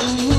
Mm-hmm.